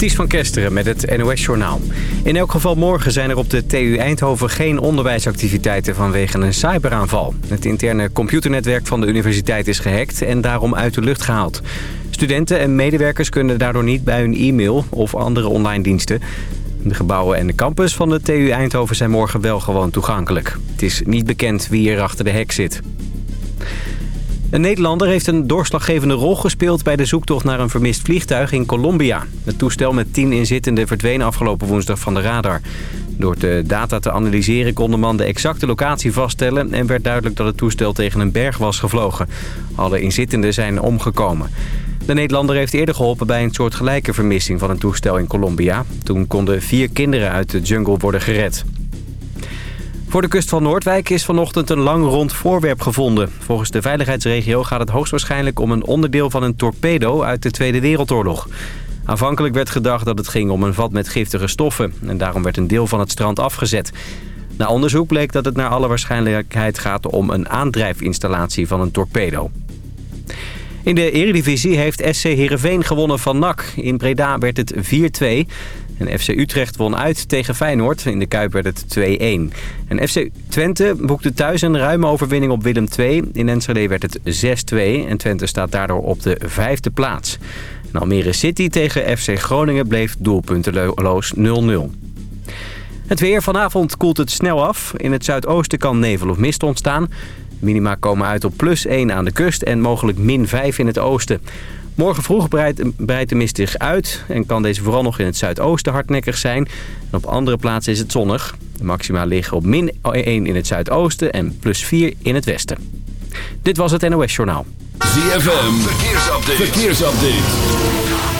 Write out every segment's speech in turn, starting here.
Ties van Kesteren met het NOS-journaal. In elk geval morgen zijn er op de TU Eindhoven geen onderwijsactiviteiten vanwege een cyberaanval. Het interne computernetwerk van de universiteit is gehackt en daarom uit de lucht gehaald. Studenten en medewerkers kunnen daardoor niet bij hun e-mail of andere online diensten. De gebouwen en de campus van de TU Eindhoven zijn morgen wel gewoon toegankelijk. Het is niet bekend wie er achter de hek zit. Een Nederlander heeft een doorslaggevende rol gespeeld bij de zoektocht naar een vermist vliegtuig in Colombia. Het toestel met tien inzittenden verdween afgelopen woensdag van de radar. Door de data te analyseren kon de man de exacte locatie vaststellen... en werd duidelijk dat het toestel tegen een berg was gevlogen. Alle inzittenden zijn omgekomen. De Nederlander heeft eerder geholpen bij een soortgelijke vermissing van een toestel in Colombia. Toen konden vier kinderen uit de jungle worden gered. Voor de kust van Noordwijk is vanochtend een lang rond voorwerp gevonden. Volgens de veiligheidsregio gaat het hoogstwaarschijnlijk om een onderdeel van een torpedo uit de Tweede Wereldoorlog. Aanvankelijk werd gedacht dat het ging om een vat met giftige stoffen en daarom werd een deel van het strand afgezet. Na onderzoek bleek dat het naar alle waarschijnlijkheid gaat om een aandrijfinstallatie van een torpedo. In de Eredivisie heeft SC Heerenveen gewonnen van NAC. In Breda werd het 4-2. En FC Utrecht won uit tegen Feyenoord. In de Kuip werd het 2-1. En FC Twente boekte thuis een ruime overwinning op Willem II. In Enschede werd het 6-2. En Twente staat daardoor op de vijfde plaats. En Almere City tegen FC Groningen bleef doelpunteloos 0-0. Het weer. Vanavond koelt het snel af. In het zuidoosten kan nevel of mist ontstaan. Minima komen uit op plus 1 aan de kust en mogelijk min 5 in het oosten. Morgen vroeg breidt de mist zich uit en kan deze vooral nog in het zuidoosten hardnekkig zijn. En op andere plaatsen is het zonnig. De maxima liggen op min 1 in het zuidoosten en plus 4 in het westen. Dit was het NOS Journaal. ZFM, verkeersupdate. verkeersupdate.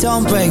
don't break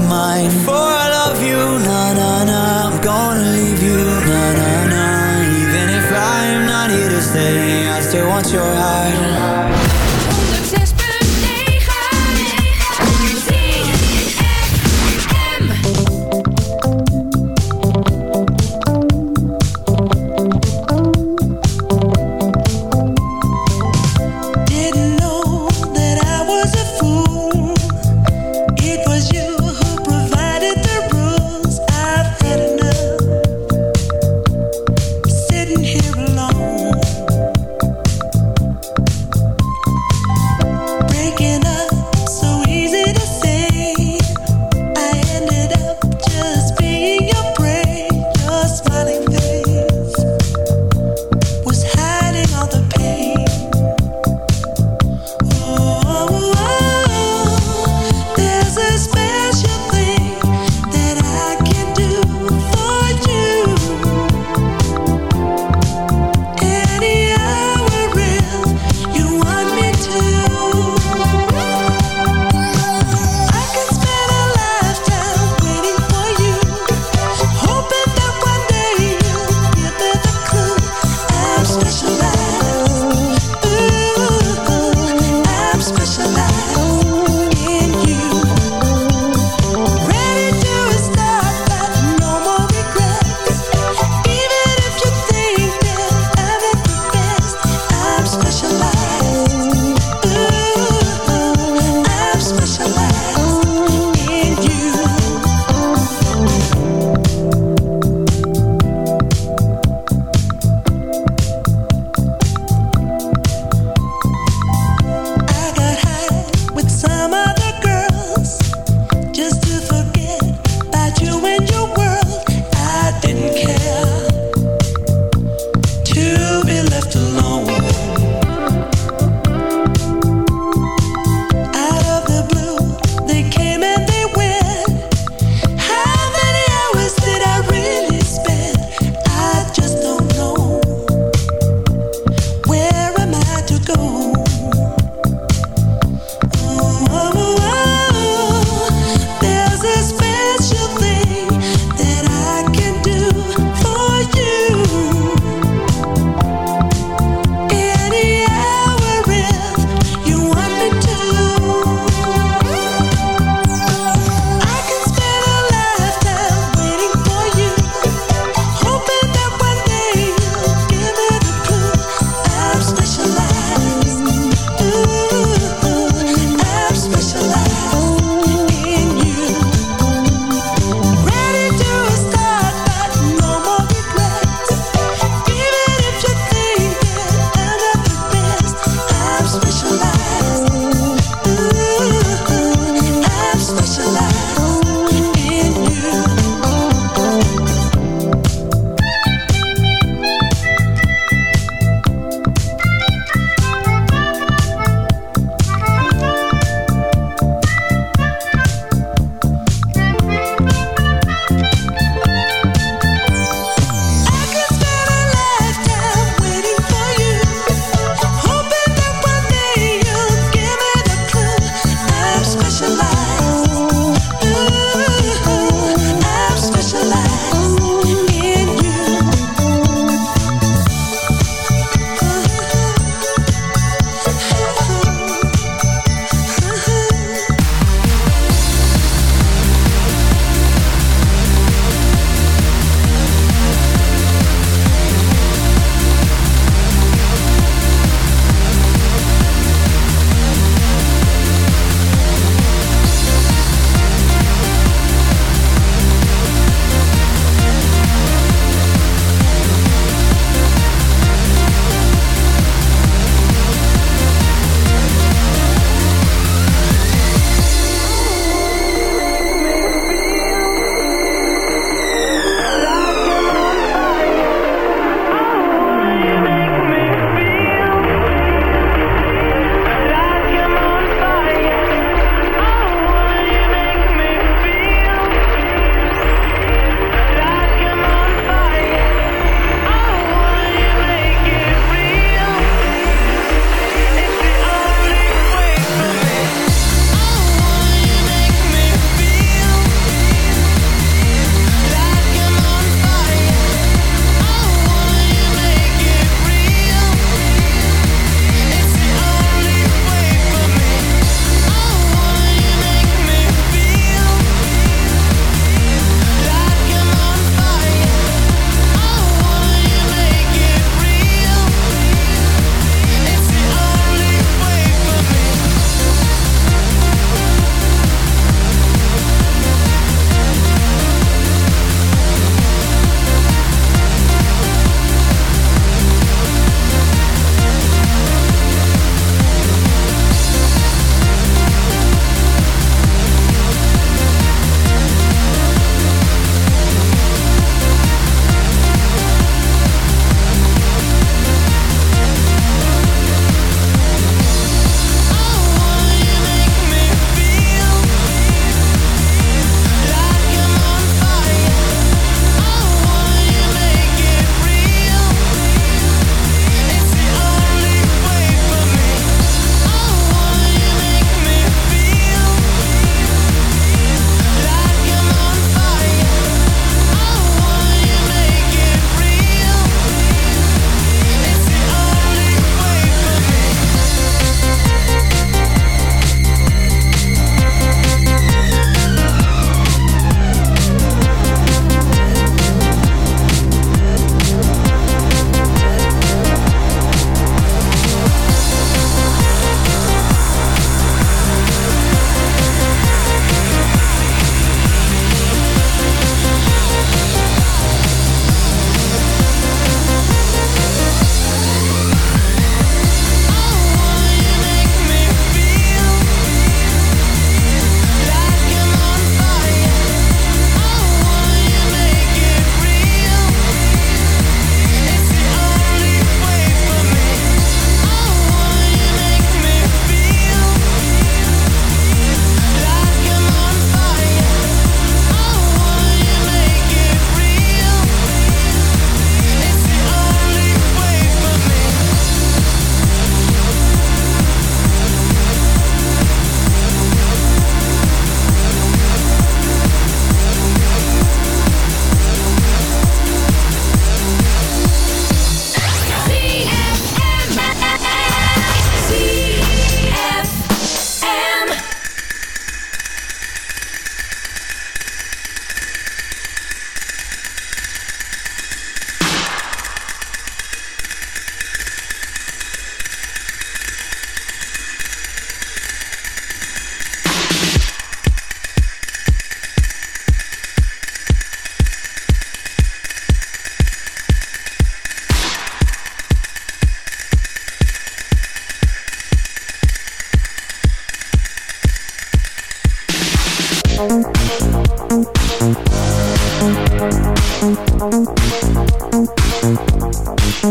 Thank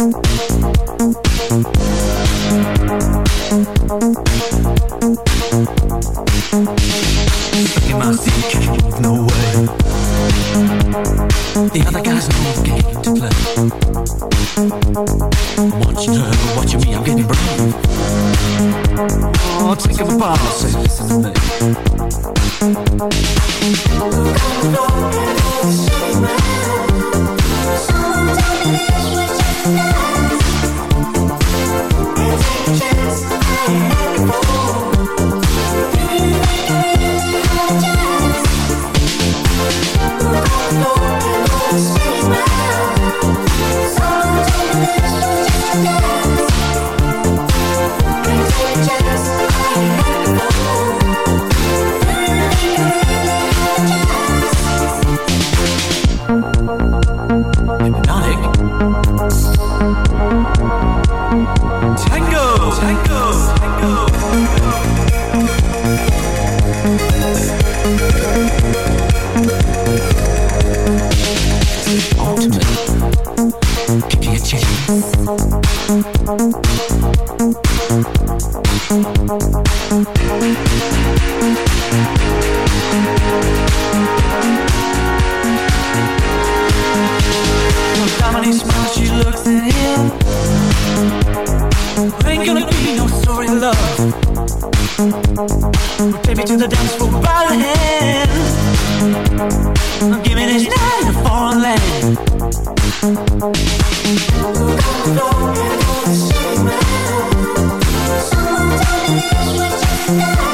you. sky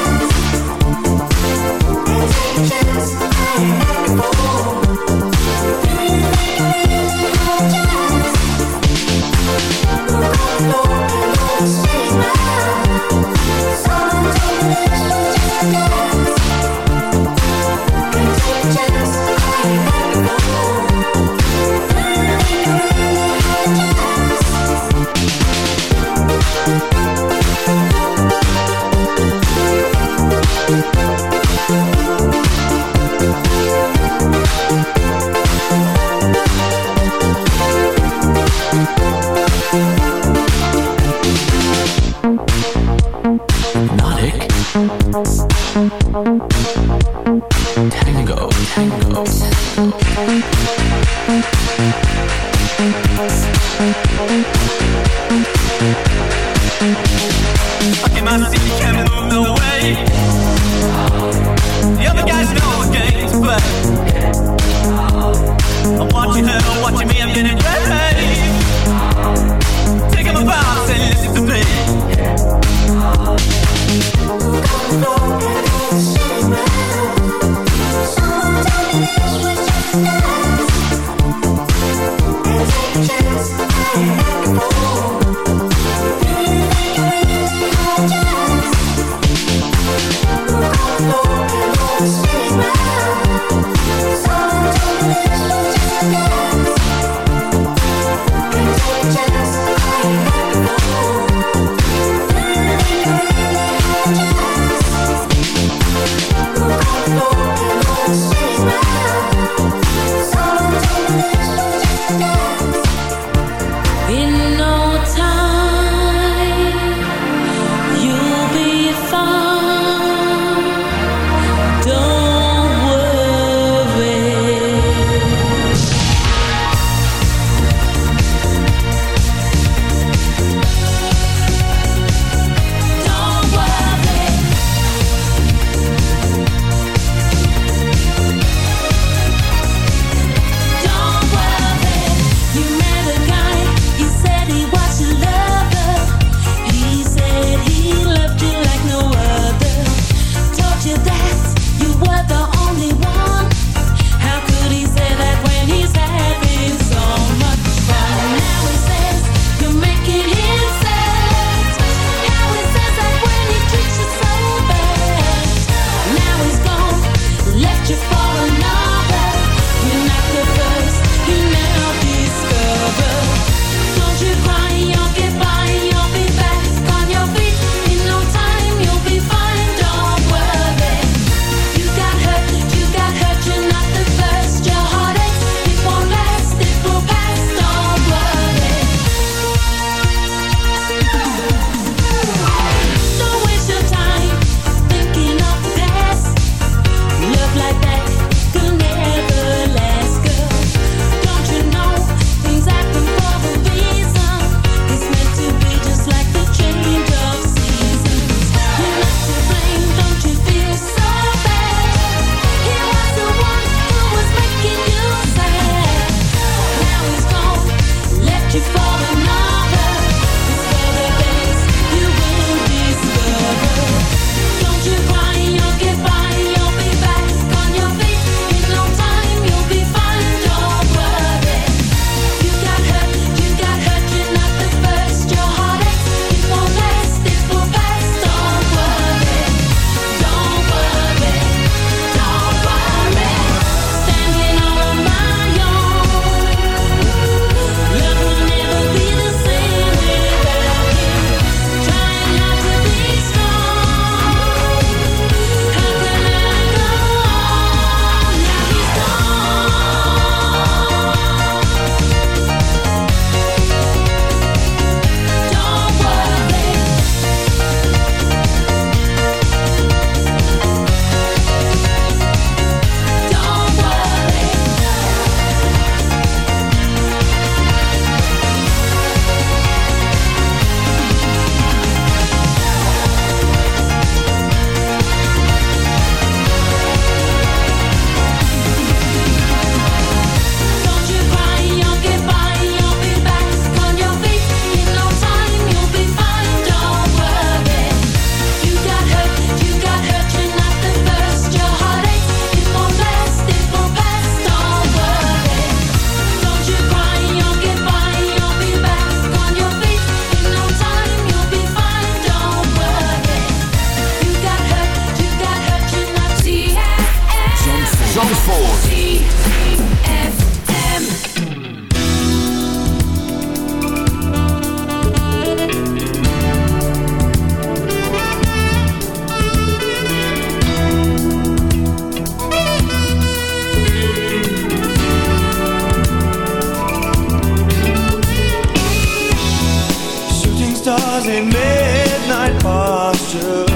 stars in midnight postures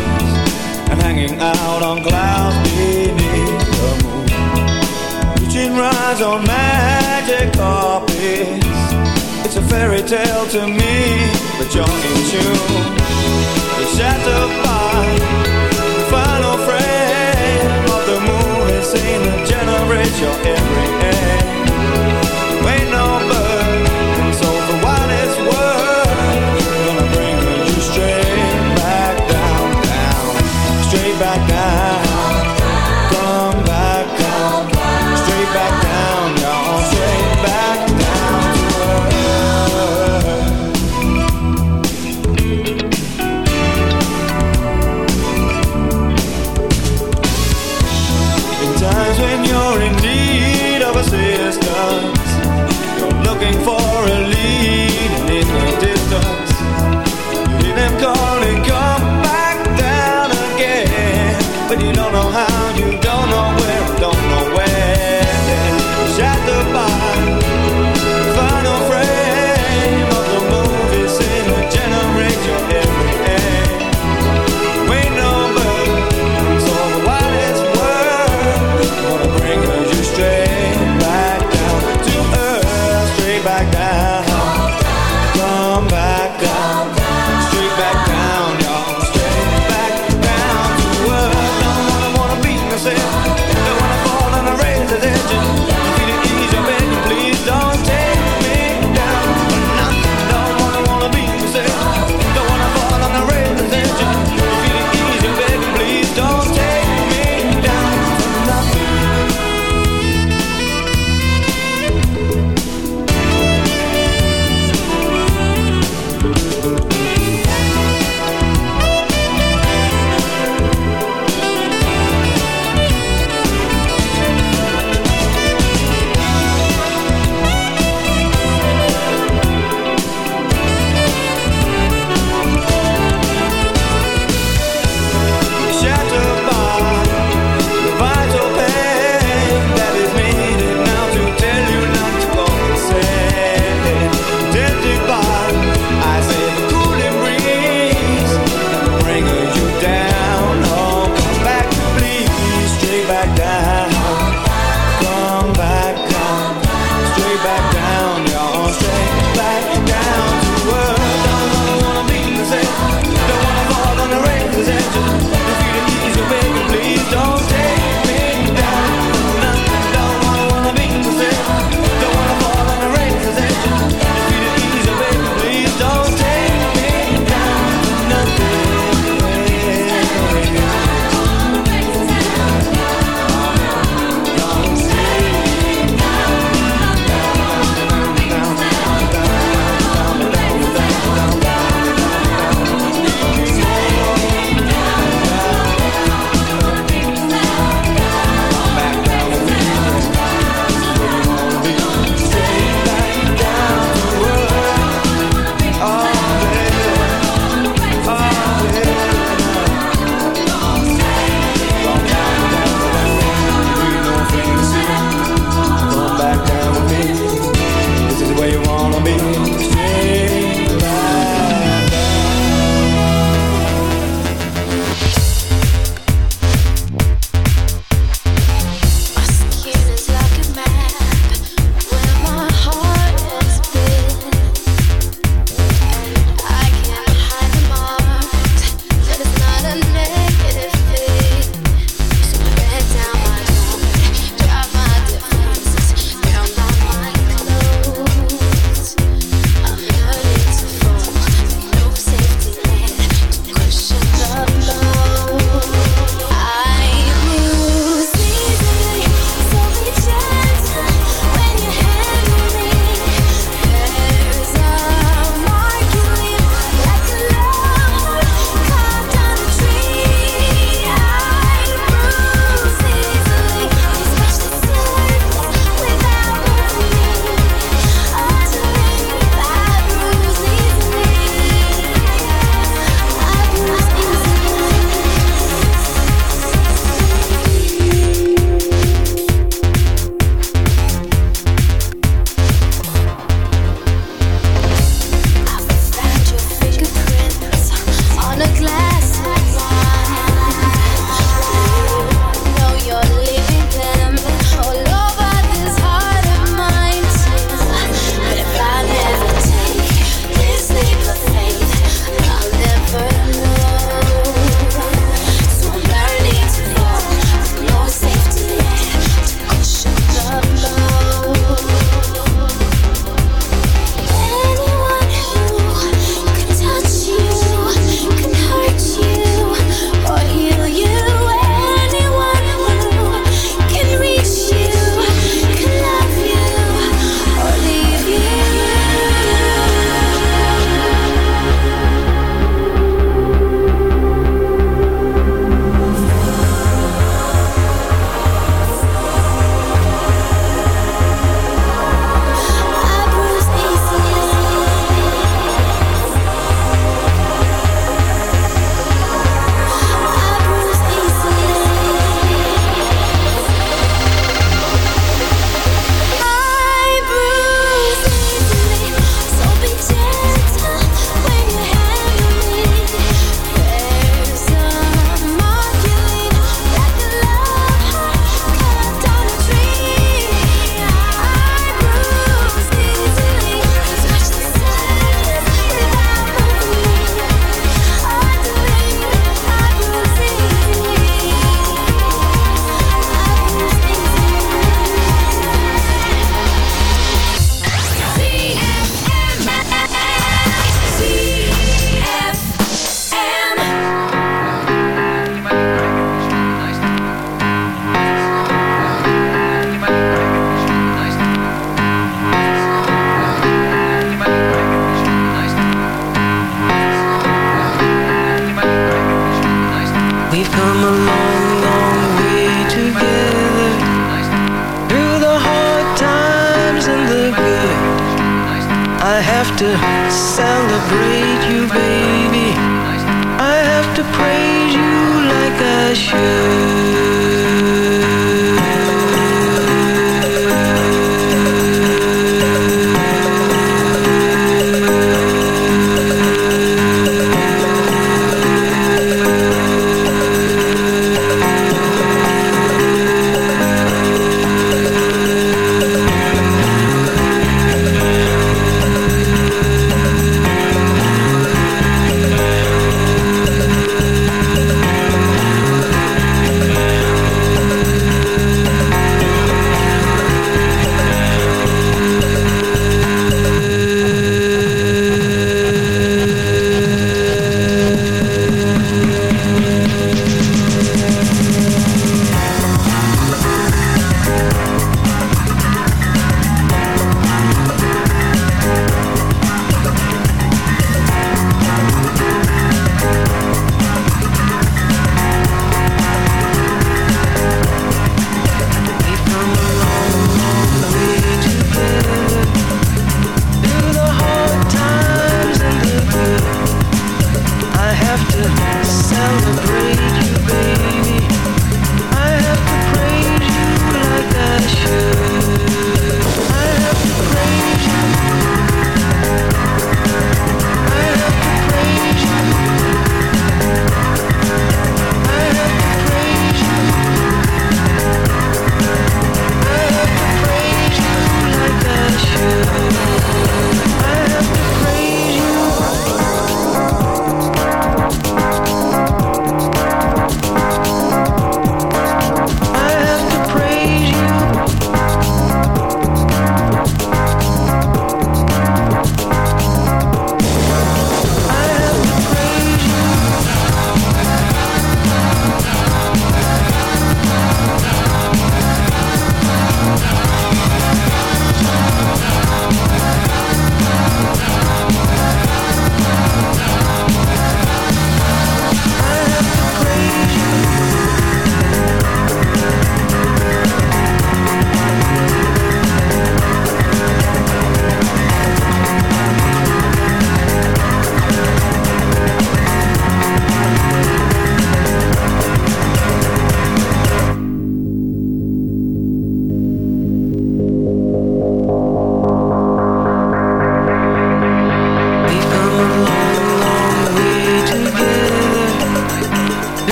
and hanging out on clouds beneath the moon. Reaching rides on magic carpets. It's a fairy tale to me, but you're in tune. You're shattered by the final frame of the movie scene that generates your every aim. You ain't no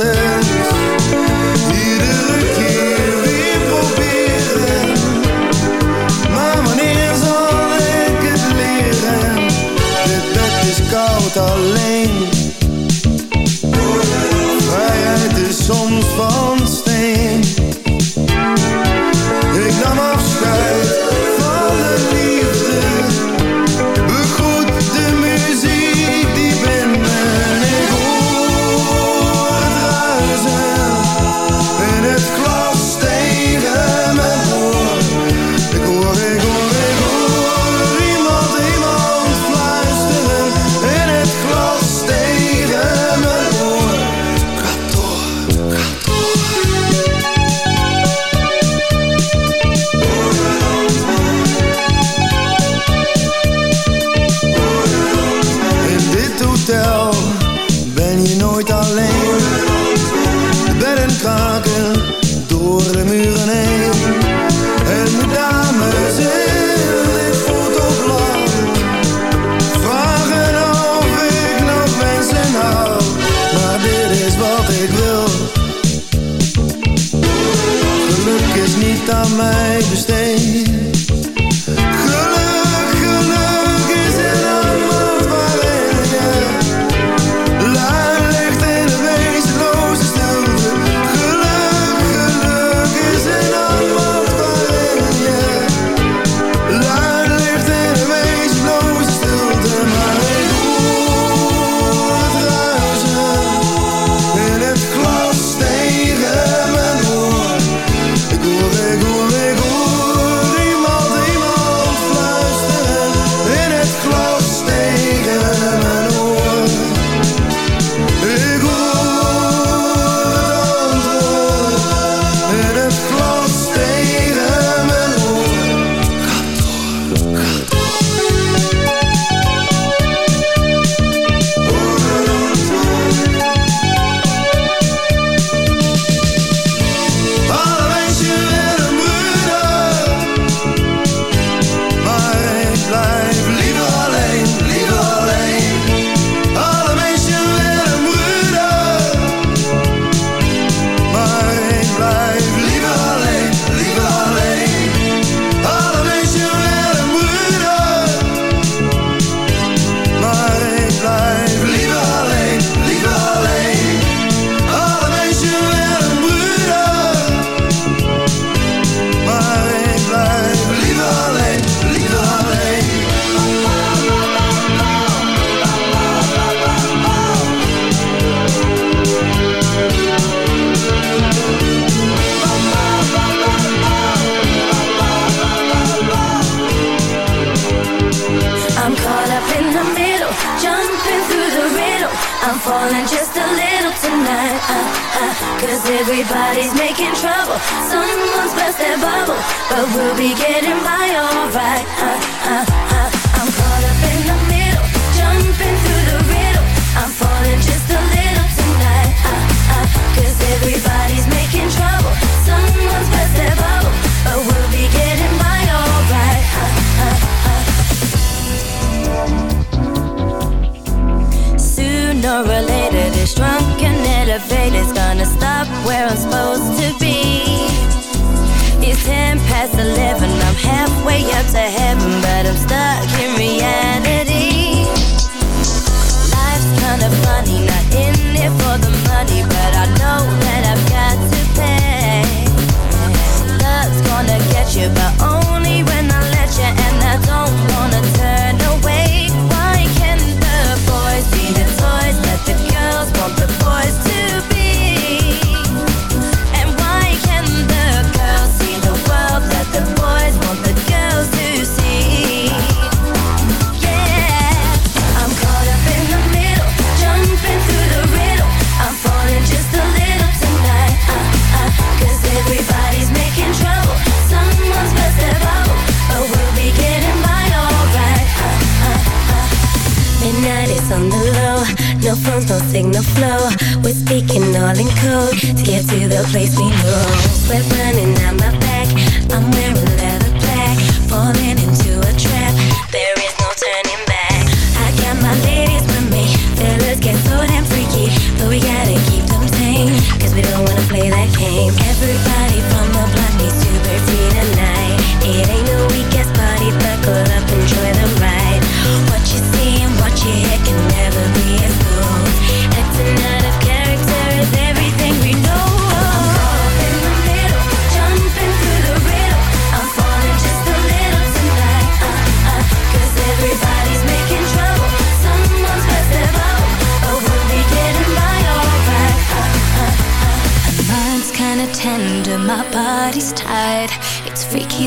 said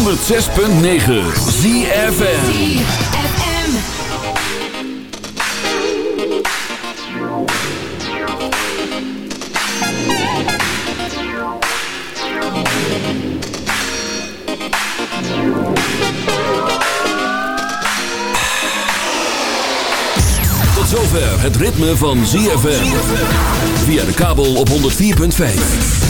106.9 ZFM. Tot zover het ritme van ZFM. Via de kabel op 104.5.